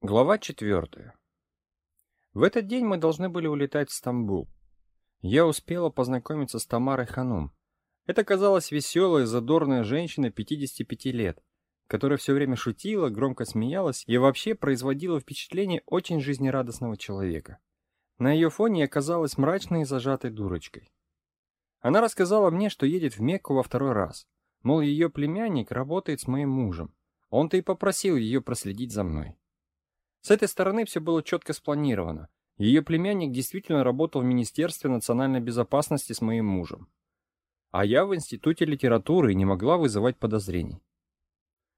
Глава четвертая. В этот день мы должны были улетать в Стамбул. Я успела познакомиться с Тамарой Ханум. Это казалась веселая, задорная женщина 55 лет, которая все время шутила, громко смеялась и вообще производила впечатление очень жизнерадостного человека. На ее фоне я казалась мрачной и зажатой дурочкой. Она рассказала мне, что едет в Мекку во второй раз. Мол, ее племянник работает с моим мужем. Он-то и попросил ее проследить за мной. С этой стороны все было четко спланировано. Ее племянник действительно работал в Министерстве национальной безопасности с моим мужем. А я в Институте литературы и не могла вызывать подозрений.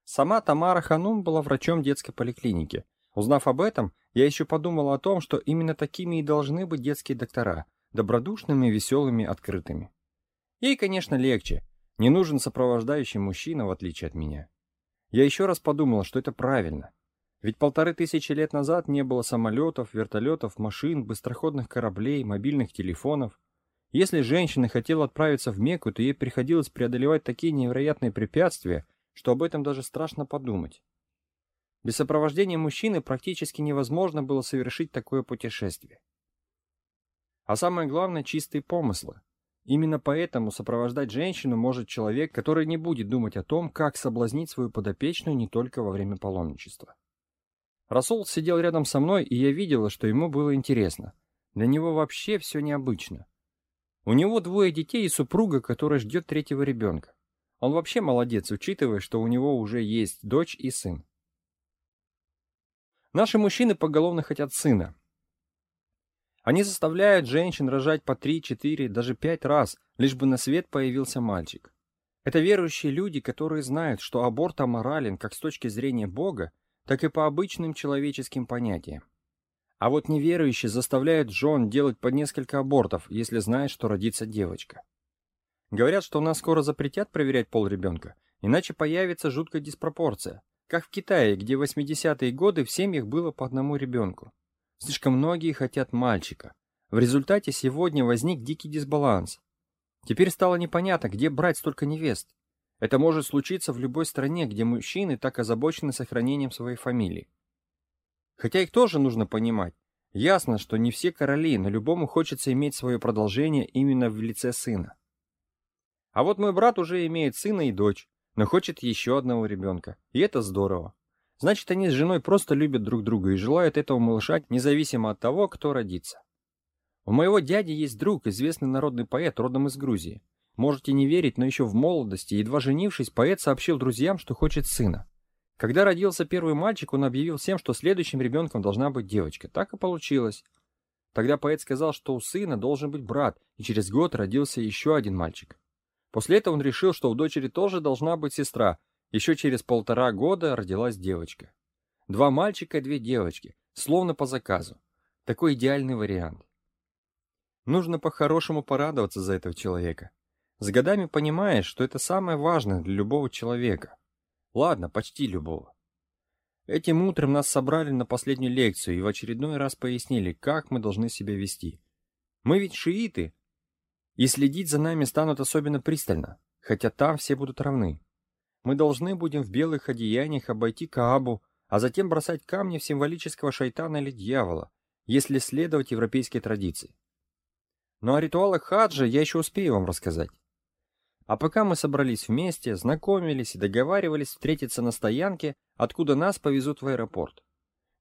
Сама Тамара Ханум была врачом детской поликлиники. Узнав об этом, я еще подумала о том, что именно такими и должны быть детские доктора, добродушными, веселыми, открытыми. Ей, конечно, легче. Не нужен сопровождающий мужчина, в отличие от меня. Я еще раз подумала, что это правильно. Ведь полторы тысячи лет назад не было самолетов, вертолетов, машин, быстроходных кораблей, мобильных телефонов. Если женщина хотела отправиться в Мекку, то ей приходилось преодолевать такие невероятные препятствия, что об этом даже страшно подумать. Без сопровождения мужчины практически невозможно было совершить такое путешествие. А самое главное – чистые помыслы. Именно поэтому сопровождать женщину может человек, который не будет думать о том, как соблазнить свою подопечную не только во время паломничества. Расул сидел рядом со мной, и я видела, что ему было интересно. Для него вообще все необычно. У него двое детей и супруга, которая ждет третьего ребенка. Он вообще молодец, учитывая, что у него уже есть дочь и сын. Наши мужчины поголовно хотят сына, они заставляют женщин рожать по 3, 4, даже 5 раз, лишь бы на свет появился мальчик. Это верующие люди, которые знают, что аборт аморален как с точки зрения Бога, так и по обычным человеческим понятиям. А вот неверующие заставляют жен делать по несколько абортов, если знают, что родится девочка. Говорят, что у нас скоро запретят проверять пол ребенка, иначе появится жуткая диспропорция, как в Китае, где в 80-е годы в семьях было по одному ребенку. Слишком многие хотят мальчика. В результате сегодня возник дикий дисбаланс. Теперь стало непонятно, где брать столько невест. Это может случиться в любой стране, где мужчины так озабочены сохранением своей фамилии. Хотя их тоже нужно понимать. Ясно, что не все короли, но любому хочется иметь свое продолжение именно в лице сына. А вот мой брат уже имеет сына и дочь, но хочет еще одного ребенка. И это здорово. Значит, они с женой просто любят друг друга и желают этого малыша, независимо от того, кто родится. У моего дяди есть друг, известный народный поэт, родом из Грузии. Можете не верить, но еще в молодости, едва женившись, поэт сообщил друзьям, что хочет сына. Когда родился первый мальчик, он объявил всем, что следующим ребенком должна быть девочка. Так и получилось. Тогда поэт сказал, что у сына должен быть брат, и через год родился еще один мальчик. После этого он решил, что у дочери тоже должна быть сестра, еще через полтора года родилась девочка. Два мальчика и две девочки, словно по заказу. Такой идеальный вариант. Нужно по-хорошему порадоваться за этого человека. С годами понимаешь, что это самое важное для любого человека. Ладно, почти любого. Этим утром нас собрали на последнюю лекцию и в очередной раз пояснили, как мы должны себя вести. Мы ведь шииты, и следить за нами станут особенно пристально, хотя там все будут равны. Мы должны будем в белых одеяниях обойти Каабу, а затем бросать камни в символического шайтана или дьявола, если следовать европейской традиции. Но о ритуалах хаджа я еще успею вам рассказать. А пока мы собрались вместе, знакомились и договаривались встретиться на стоянке, откуда нас повезут в аэропорт.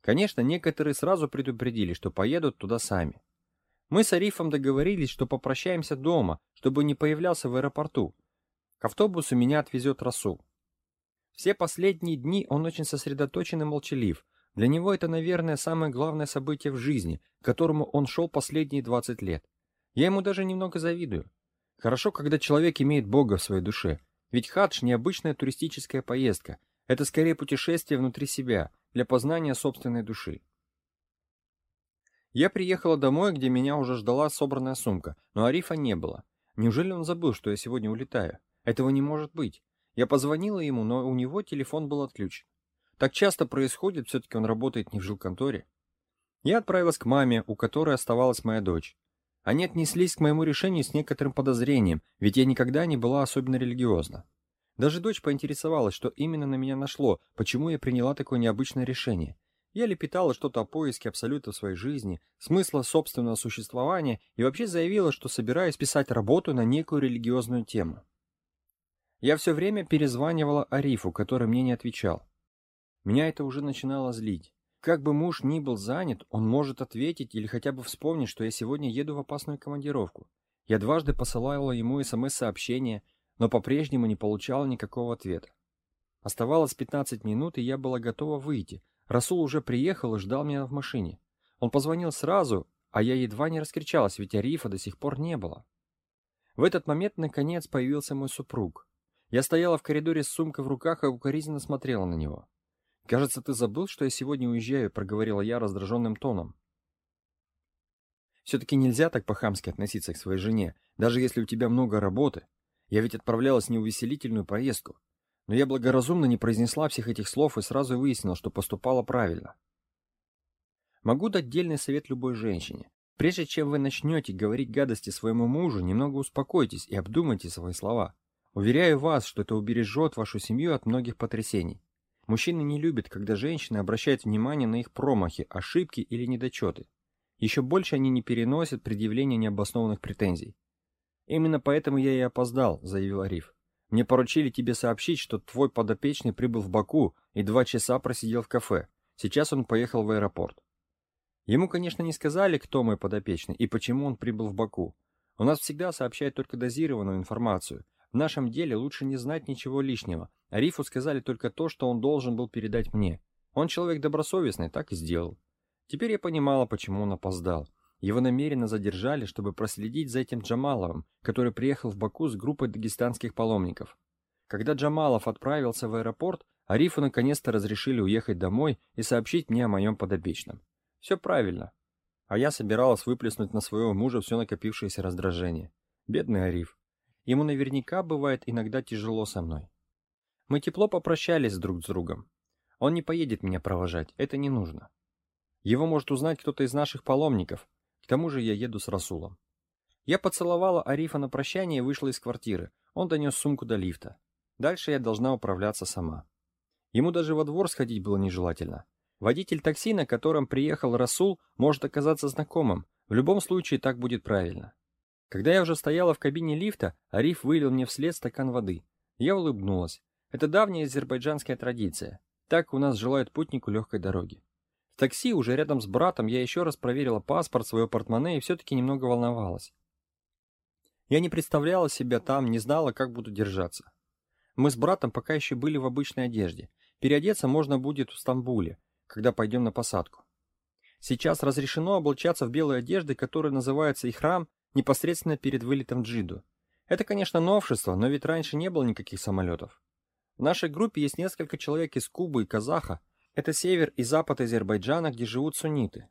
Конечно, некоторые сразу предупредили, что поедут туда сами. Мы с Арифом договорились, что попрощаемся дома, чтобы не появлялся в аэропорту. К автобусу меня отвезет Расул. Все последние дни он очень сосредоточен и молчалив. Для него это, наверное, самое главное событие в жизни, к которому он шел последние 20 лет. Я ему даже немного завидую. Хорошо, когда человек имеет Бога в своей душе. Ведь хадж – необычная туристическая поездка. Это скорее путешествие внутри себя, для познания собственной души. Я приехала домой, где меня уже ждала собранная сумка, но Арифа не было. Неужели он забыл, что я сегодня улетаю? Этого не может быть. Я позвонила ему, но у него телефон был отключен. Так часто происходит, все-таки он работает не в жилконторе. Я отправилась к маме, у которой оставалась моя дочь. Они отнеслись к моему решению с некоторым подозрением, ведь я никогда не была особенно религиозна. Даже дочь поинтересовалась, что именно на меня нашло, почему я приняла такое необычное решение. Я лепетала что-то о поиске абсолюта в своей жизни, смысла собственного существования и вообще заявила, что собираюсь писать работу на некую религиозную тему. Я все время перезванивала Арифу, который мне не отвечал. Меня это уже начинало злить. Как бы муж ни был занят, он может ответить или хотя бы вспомнить, что я сегодня еду в опасную командировку. Я дважды посылала ему СМС-сообщение, но по-прежнему не получала никакого ответа. Оставалось 15 минут, и я была готова выйти. Расул уже приехал и ждал меня в машине. Он позвонил сразу, а я едва не раскричалась, ведь Арифа до сих пор не было. В этот момент, наконец, появился мой супруг. Я стояла в коридоре с сумкой в руках и укоризненно смотрела на него. «Кажется, ты забыл, что я сегодня уезжаю», — проговорила я раздраженным тоном. «Все-таки нельзя так по-хамски относиться к своей жене, даже если у тебя много работы. Я ведь отправлялась не в увеселительную поездку. Но я благоразумно не произнесла всех этих слов и сразу выяснила, что поступала правильно. Могу дать дельный совет любой женщине. Прежде чем вы начнете говорить гадости своему мужу, немного успокойтесь и обдумайте свои слова. Уверяю вас, что это убережет вашу семью от многих потрясений. Мужчины не любят, когда женщины обращают внимание на их промахи, ошибки или недочеты. Еще больше они не переносят предъявления необоснованных претензий. «Именно поэтому я и опоздал», — заявил Ариф. «Мне поручили тебе сообщить, что твой подопечный прибыл в Баку и два часа просидел в кафе. Сейчас он поехал в аэропорт». Ему, конечно, не сказали, кто мой подопечный и почему он прибыл в Баку. У нас всегда сообщают только дозированную информацию. В нашем деле лучше не знать ничего лишнего. Арифу сказали только то, что он должен был передать мне. Он человек добросовестный, так и сделал. Теперь я понимала, почему он опоздал. Его намеренно задержали, чтобы проследить за этим Джамаловым, который приехал в Баку с группой дагестанских паломников. Когда Джамалов отправился в аэропорт, Арифу наконец-то разрешили уехать домой и сообщить мне о моем подопечном. Все правильно. А я собиралась выплеснуть на своего мужа все накопившееся раздражение. Бедный Ариф. Ему наверняка бывает иногда тяжело со мной. Мы тепло попрощались друг с другом. Он не поедет меня провожать, это не нужно. Его может узнать кто-то из наших паломников, тому же я еду с Расулом. Я поцеловала Арифа на прощание и вышла из квартиры. Он донес сумку до лифта. Дальше я должна управляться сама. Ему даже во двор сходить было нежелательно. Водитель такси, на котором приехал Расул, может оказаться знакомым. В любом случае так будет правильно. Когда я уже стояла в кабине лифта, Ариф вылил мне вслед стакан воды. Я улыбнулась. Это давняя азербайджанская традиция. Так у нас желают путнику легкой дороги такси, уже рядом с братом, я еще раз проверила паспорт, свое портмоне и все-таки немного волновалась. Я не представляла себя там, не знала, как буду держаться. Мы с братом пока еще были в обычной одежде. Переодеться можно будет в Стамбуле, когда пойдем на посадку. Сейчас разрешено облачаться в белые одежды, которые называются ихрам, непосредственно перед вылетом Джиду. Это, конечно, новшество, но ведь раньше не было никаких самолетов. В нашей группе есть несколько человек из Кубы и Казаха, это север и запад Азербайджана, где живут сунниты.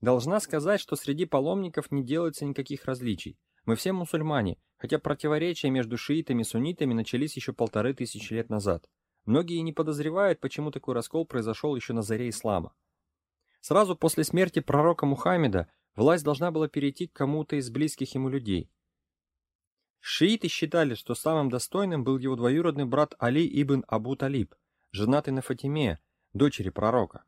Должна сказать, что среди паломников не делается никаких различий. Мы все мусульмане, хотя противоречия между шиитами и суннитами начались еще полторы тысячи лет назад. Многие не подозревают, почему такой раскол произошел еще на заре ислама. Сразу после смерти пророка Мухаммеда власть должна была перейти к кому-то из близких ему людей. Шииты считали, что самым достойным был его двоюродный брат Али ибн Абу Талиб, женатый на Фатиме, дочери пророка.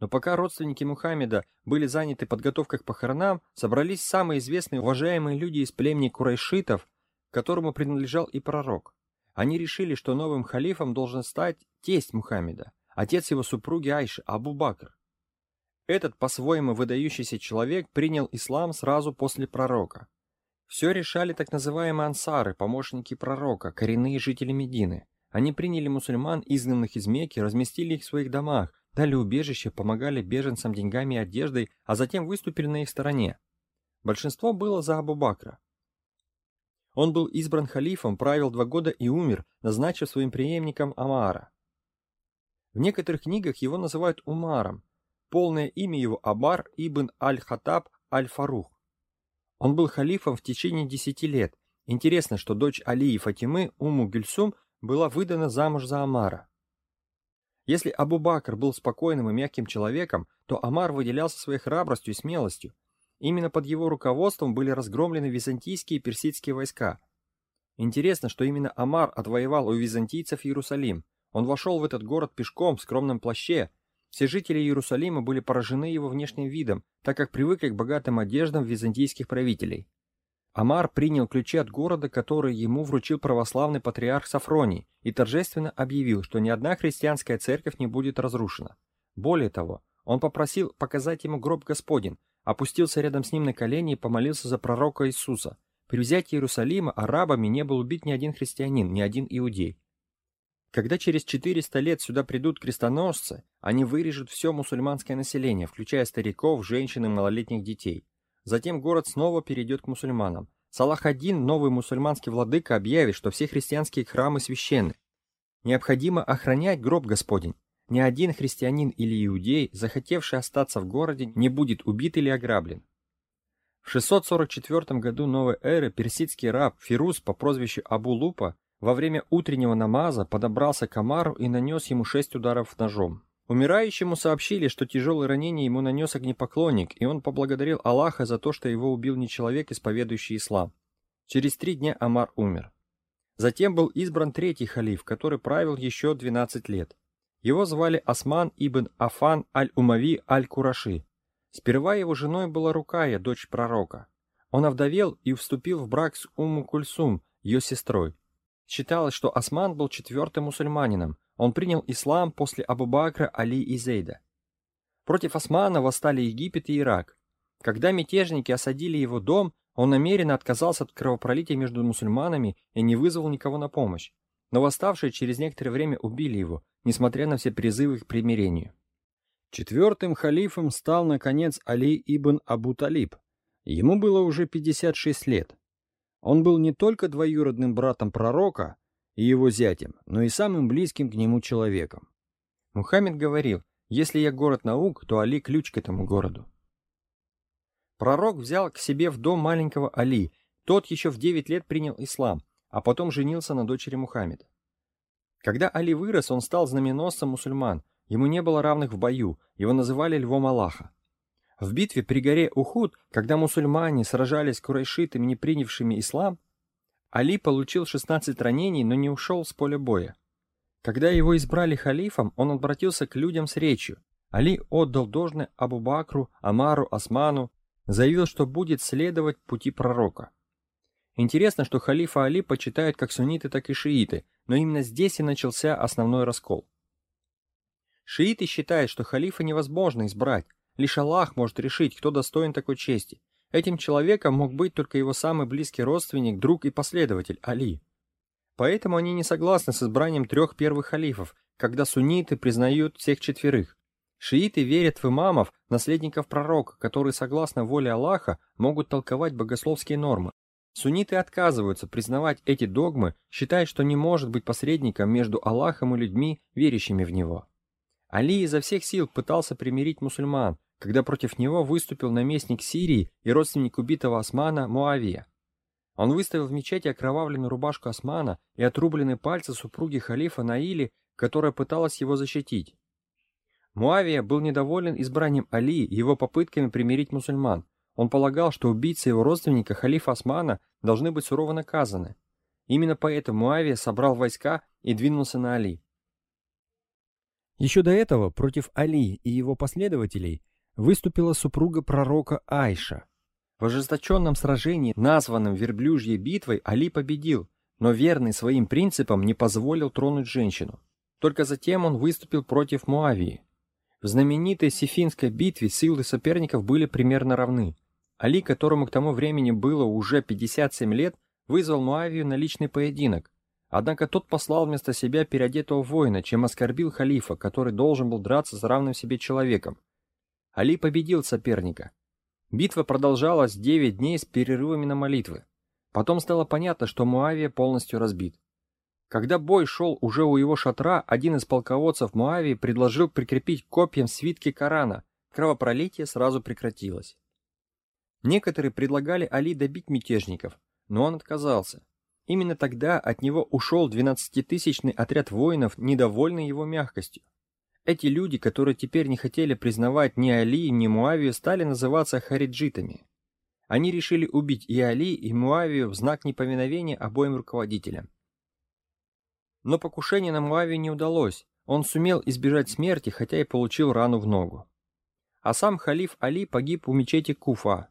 Но пока родственники Мухаммеда были заняты подготовкой к похоронам, собрались самые известные уважаемые люди из племени курайшитов, которому принадлежал и пророк. Они решили, что новым халифом должен стать тесть Мухаммеда, отец его супруги Айши, Абу Бакр. Этот по-своему выдающийся человек принял ислам сразу после пророка. Все решали так называемые ансары, помощники пророка, коренные жители Медины. Они приняли мусульман, изгнанных из Мекки, разместили их в своих домах, дали убежище, помогали беженцам деньгами и одеждой, а затем выступили на их стороне. Большинство было за Абу Бакра. Он был избран халифом, правил два года и умер, назначив своим преемником Амара. В некоторых книгах его называют Умаром. Полное имя его Абар ибн Аль-Хатаб Аль-Фарух. Он был халифом в течение десяти лет. Интересно, что дочь Али и Фатимы, Уму Гюльсум, была выдана замуж за Амара. Если Абу Бакр был спокойным и мягким человеком, то Амар выделялся своей храбростью и смелостью. Именно под его руководством были разгромлены византийские и персидские войска. Интересно, что именно Амар отвоевал у византийцев Иерусалим. Он вошел в этот город пешком в скромном плаще. Все жители Иерусалима были поражены его внешним видом, так как привыкли к богатым одеждам византийских правителей. Амар принял ключи от города, которые ему вручил православный патриарх Сафроний, и торжественно объявил, что ни одна христианская церковь не будет разрушена. Более того, он попросил показать ему гроб Господень, опустился рядом с ним на колени и помолился за пророка Иисуса. При взятии Иерусалима арабами не был убит ни один христианин, ни один иудей. Когда через 400 лет сюда придут крестоносцы, они вырежут все мусульманское население, включая стариков, женщин и малолетних детей. Затем город снова перейдет к мусульманам. Салах один, новый мусульманский владыка, объявит, что все христианские храмы священны. Необходимо охранять гроб Господень. Ни один христианин или иудей, захотевший остаться в городе, не будет убит или ограблен. В 644 году новой эры персидский раб Фирус по прозвищу Абу Лупа во время утреннего намаза подобрался к Амару и нанес ему шесть ударов ножом. Умирающему сообщили, что тяжелое ранение ему нанес огнепоклонник, и он поблагодарил Аллаха за то, что его убил не человек, исповедующий ислам. Через три дня Амар умер. Затем был избран третий халиф, который правил еще 12 лет. Его звали Осман ибн Афан аль-Умави аль-Кураши. Сперва его женой была Рукая, дочь пророка. Он овдовел и вступил в брак с Умму Кульсум, ее сестрой. Считалось, что Осман был четвертым мусульманином. Он принял ислам после Абу-Бакра, Али и Зейда. Против Османа восстали Египет и Ирак. Когда мятежники осадили его дом, он намеренно отказался от кровопролития между мусульманами и не вызвал никого на помощь. Но восставшие через некоторое время убили его, несмотря на все призывы к примирению. Четвертым халифом стал, наконец, Али ибн Абу Талиб. Ему было уже 56 лет. Он был не только двоюродным братом пророка и его зятем, но и самым близким к нему человеком. Мухаммед говорил, если я город наук, то Али ключ к этому городу. Пророк взял к себе в дом маленького Али, тот еще в 9 лет принял ислам, а потом женился на дочери Мухаммеда. Когда Али вырос, он стал знаменосцем мусульман, ему не было равных в бою, его называли львом Аллаха. В битве при горе Ухуд, когда мусульмане сражались с курайшитами, не принявшими ислам, Али получил 16 ранений, но не ушел с поля боя. Когда его избрали халифом, он обратился к людям с речью. Али отдал должное Абу Бакру, Амару, Осману, заявил, что будет следовать пути пророка. Интересно, что халифа Али почитают как сунниты, так и шииты, но именно здесь и начался основной раскол. Шииты считают, что халифа невозможно избрать, Лишь Аллах может решить, кто достоин такой чести. Этим человеком мог быть только его самый близкий родственник, друг и последователь Али. Поэтому они не согласны с избранием трех первых халифов, когда сунниты признают всех четверых. Шииты верят в имамов, наследников пророка, которые, согласно воле Аллаха, могут толковать богословские нормы. Сунниты отказываются признавать эти догмы, считая, что не может быть посредником между Аллахом и людьми, верящими в Него. Али изо всех сил пытался примирить мусульман, когда против него выступил наместник Сирии и родственник убитого Османа Муавия. Он выставил в мечети окровавленную рубашку Османа и отрубленные пальцы супруги халифа Наили, которая пыталась его защитить. Муавия был недоволен избранием Али и его попытками примирить мусульман. Он полагал, что убийцы его родственника халифа Османа должны быть сурово наказаны. Именно поэтому Муавия собрал войска и двинулся на Али. Еще до этого против Али и его последователей выступила супруга пророка Айша. В ожесточенном сражении, названном Верблюжьей битвой, Али победил, но верный своим принципам не позволил тронуть женщину. Только затем он выступил против Муавии. В знаменитой Сифинской битве силы соперников были примерно равны. Али, которому к тому времени было уже 57 лет, вызвал Муавию на личный поединок. Однако тот послал вместо себя переодетого воина, чем оскорбил халифа, который должен был драться с равным себе человеком. Али победил соперника. Битва продолжалась 9 дней с перерывами на молитвы. Потом стало понятно, что Муавия полностью разбит. Когда бой шел уже у его шатра, один из полководцев Муавии предложил прикрепить копьям свитки Корана. Кровопролитие сразу прекратилось. Некоторые предлагали Али добить мятежников, но он отказался. Именно тогда от него ушел 12-тысячный отряд воинов, недовольный его мягкостью. Эти люди, которые теперь не хотели признавать ни Али, ни Муавию, стали называться хариджитами. Они решили убить и Али, и Муавию в знак неповиновения обоим руководителям. Но покушение на Муавию не удалось. он сумел избежать смерти, хотя и получил рану в ногу. А сам халиф Али погиб у мечети Куфа.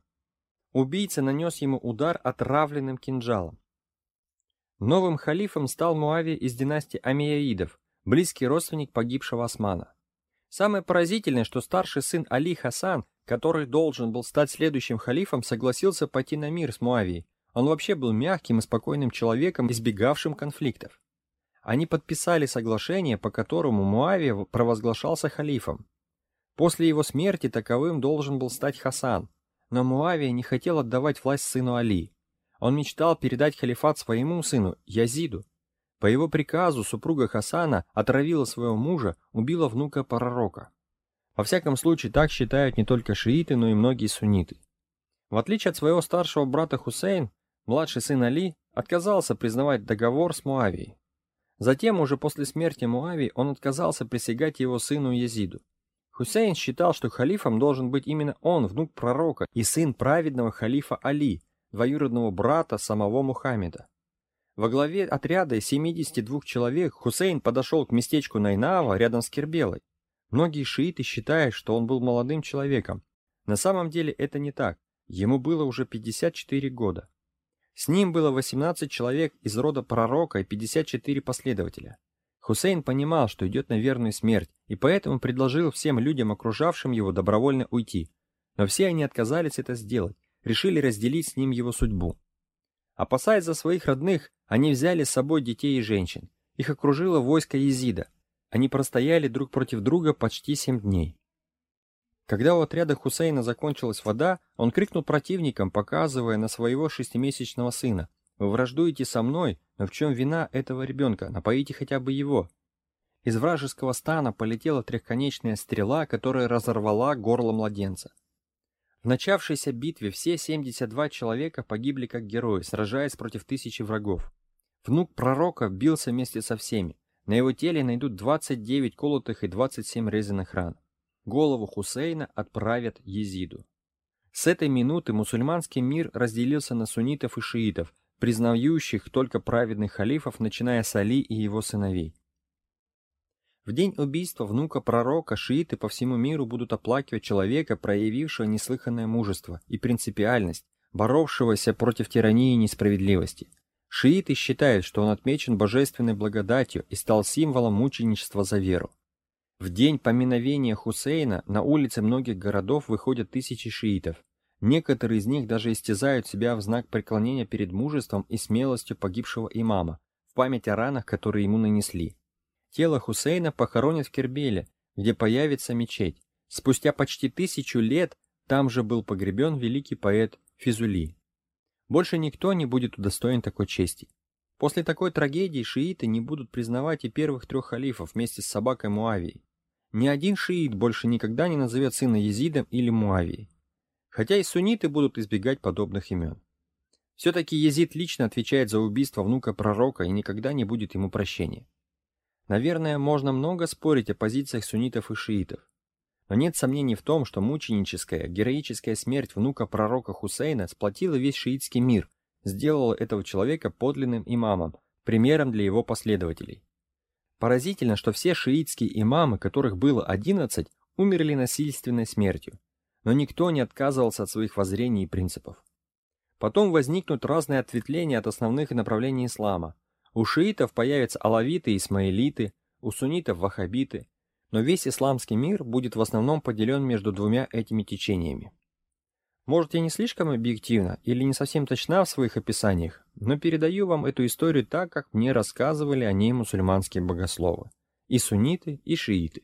Убийца нанес ему удар отравленным кинжалом. Новым халифом стал Муавия из династии Амияидов, близкий родственник погибшего Османа. Самое поразительное, что старший сын Али Хасан, который должен был стать следующим халифом, согласился пойти на мир с Муавией. Он вообще был мягким и спокойным человеком, избегавшим конфликтов. Они подписали соглашение, по которому Муавия провозглашался халифом. После его смерти таковым должен был стать Хасан, но Муавия не хотел отдавать власть сыну Али. Он мечтал передать халифат своему сыну Язиду. По его приказу супруга Хасана отравила своего мужа, убила внука пророка. Во всяком случае, так считают не только шииты, но и многие сунниты. В отличие от своего старшего брата Хусейн, младший сын Али отказался признавать договор с Муавией. Затем, уже после смерти Муавии, он отказался присягать его сыну Езиду. Хусейн считал, что халифом должен быть именно он, внук пророка и сын праведного халифа Али, двоюродного брата самого Мухаммеда. Во главе отряда из 72 человек Хусейн подошел к местечку Найнава рядом с Кербелой. Многие шииты считают, что он был молодым человеком. На самом деле это не так. Ему было уже 54 года. С ним было 18 человек из рода пророка и 54 последователя. Хусейн понимал, что идет на верную смерть, и поэтому предложил всем людям, окружавшим его, добровольно уйти. Но все они отказались это сделать, решили разделить с ним его судьбу. Опасаясь за своих родных, они взяли с собой детей и женщин. Их окружило войско Езида. Они простояли друг против друга почти семь дней. Когда у отряда Хусейна закончилась вода, он крикнул противникам, показывая на своего шестимесячного сына. «Вы враждуете со мной, но в чем вина этого ребенка? Напоите хотя бы его!» Из вражеского стана полетела трехконечная стрела, которая разорвала горло младенца. В начавшейся битве все 72 человека погибли как герои, сражаясь против тысячи врагов. Внук пророка бился вместе со всеми. На его теле найдут 29 колотых и 27 резаных ран голову Хусейна отправят Езиду. С этой минуты мусульманский мир разделился на суннитов и шиитов, признающих только праведных халифов, начиная с Али и его сыновей. В день убийства внука пророка шииты по всему миру будут оплакивать человека, проявившего неслыханное мужество и принципиальность, боровшегося против тирании и несправедливости. Шииты считают, что он отмечен божественной благодатью и стал символом мученичества за веру. В день поминовения Хусейна на улицы многих городов выходят тысячи шиитов. Некоторые из них даже истязают себя в знак преклонения перед мужеством и смелостью погибшего имама, в память о ранах, которые ему нанесли. Тело Хусейна похоронят в Кербеле, где появится мечеть. Спустя почти тысячу лет там же был погребен великий поэт Физули. Больше никто не будет удостоен такой чести. После такой трагедии шииты не будут признавать и первых трех халифов вместе с собакой Муавией. Ни один шиит больше никогда не назовет сына Езидом или Муавией. Хотя и сунниты будут избегать подобных имен. Все-таки Езид лично отвечает за убийство внука пророка и никогда не будет ему прощения. Наверное, можно много спорить о позициях суннитов и шиитов. Но нет сомнений в том, что мученическая, героическая смерть внука пророка Хусейна сплотила весь шиитский мир, сделала этого человека подлинным имамом, примером для его последователей. Поразительно, что все шиитские имамы, которых было 11, умерли насильственной смертью, но никто не отказывался от своих воззрений и принципов. Потом возникнут разные ответвления от основных направлений ислама. У шиитов появятся алавиты и исмаилиты, у суннитов ваххабиты, но весь исламский мир будет в основном поделен между двумя этими течениями. Может, я не слишком объективна или не совсем точна в своих описаниях, но передаю вам эту историю так, как мне рассказывали о ней мусульманские богословы, и сунниты, и шииты.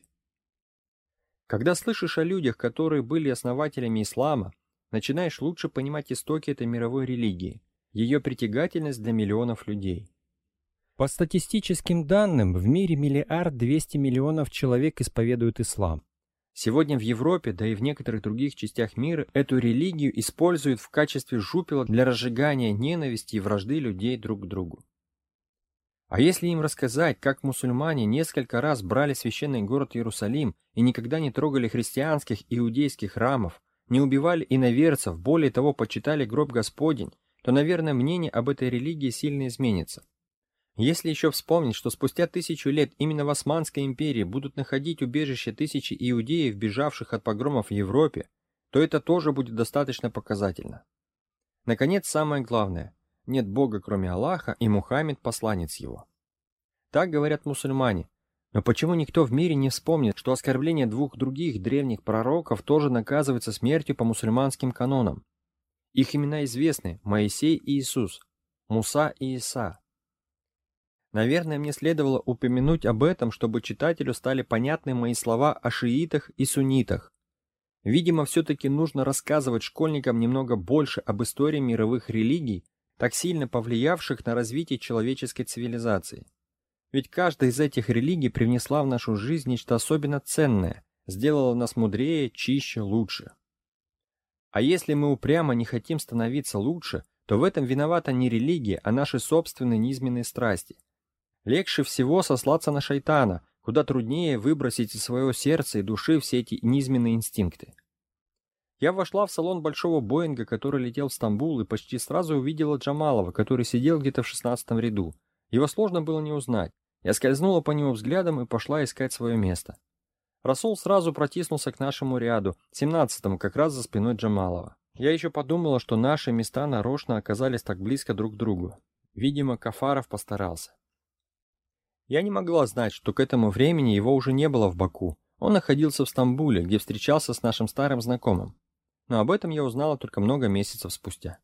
Когда слышишь о людях, которые были основателями ислама, начинаешь лучше понимать истоки этой мировой религии, ее притягательность для миллионов людей. По статистическим данным, в мире миллиард двести миллионов человек исповедуют ислам. Сегодня в Европе, да и в некоторых других частях мира, эту религию используют в качестве жупела для разжигания ненависти и вражды людей друг к другу. А если им рассказать, как мусульмане несколько раз брали священный город Иерусалим и никогда не трогали христианских иудейских храмов, не убивали иноверцев, более того, почитали гроб Господень, то, наверное, мнение об этой религии сильно изменится. Если еще вспомнить, что спустя тысячу лет именно в Османской империи будут находить убежище тысячи иудеев, бежавших от погромов в Европе, то это тоже будет достаточно показательно. Наконец, самое главное – нет Бога, кроме Аллаха, и Мухаммед – посланец его. Так говорят мусульмане, но почему никто в мире не вспомнит, что оскорбление двух других древних пророков тоже наказывается смертью по мусульманским канонам? Их имена известны – Моисей и Иисус, Муса и Иса. Наверное, мне следовало упомянуть об этом, чтобы читателю стали понятны мои слова о шиитах и суннитах. Видимо, все-таки нужно рассказывать школьникам немного больше об истории мировых религий, так сильно повлиявших на развитие человеческой цивилизации. Ведь каждая из этих религий привнесла в нашу жизнь нечто особенно ценное, сделала нас мудрее, чище, лучше. А если мы упрямо не хотим становиться лучше, то в этом виновата не религия, а наши собственные низменные страсти. Легче всего сослаться на шайтана, куда труднее выбросить из своего сердца и души все эти низменные инстинкты. Я вошла в салон большого Боинга, который летел в Стамбул, и почти сразу увидела Джамалова, который сидел где-то в шестнадцатом ряду. Его сложно было не узнать. Я скользнула по нему взглядом и пошла искать свое место. Расул сразу протиснулся к нашему ряду, семнадцатому, как раз за спиной Джамалова. Я еще подумала, что наши места нарочно оказались так близко друг к другу. Видимо, Кафаров постарался. Я не могла знать, что к этому времени его уже не было в Баку. Он находился в Стамбуле, где встречался с нашим старым знакомым. Но об этом я узнала только много месяцев спустя.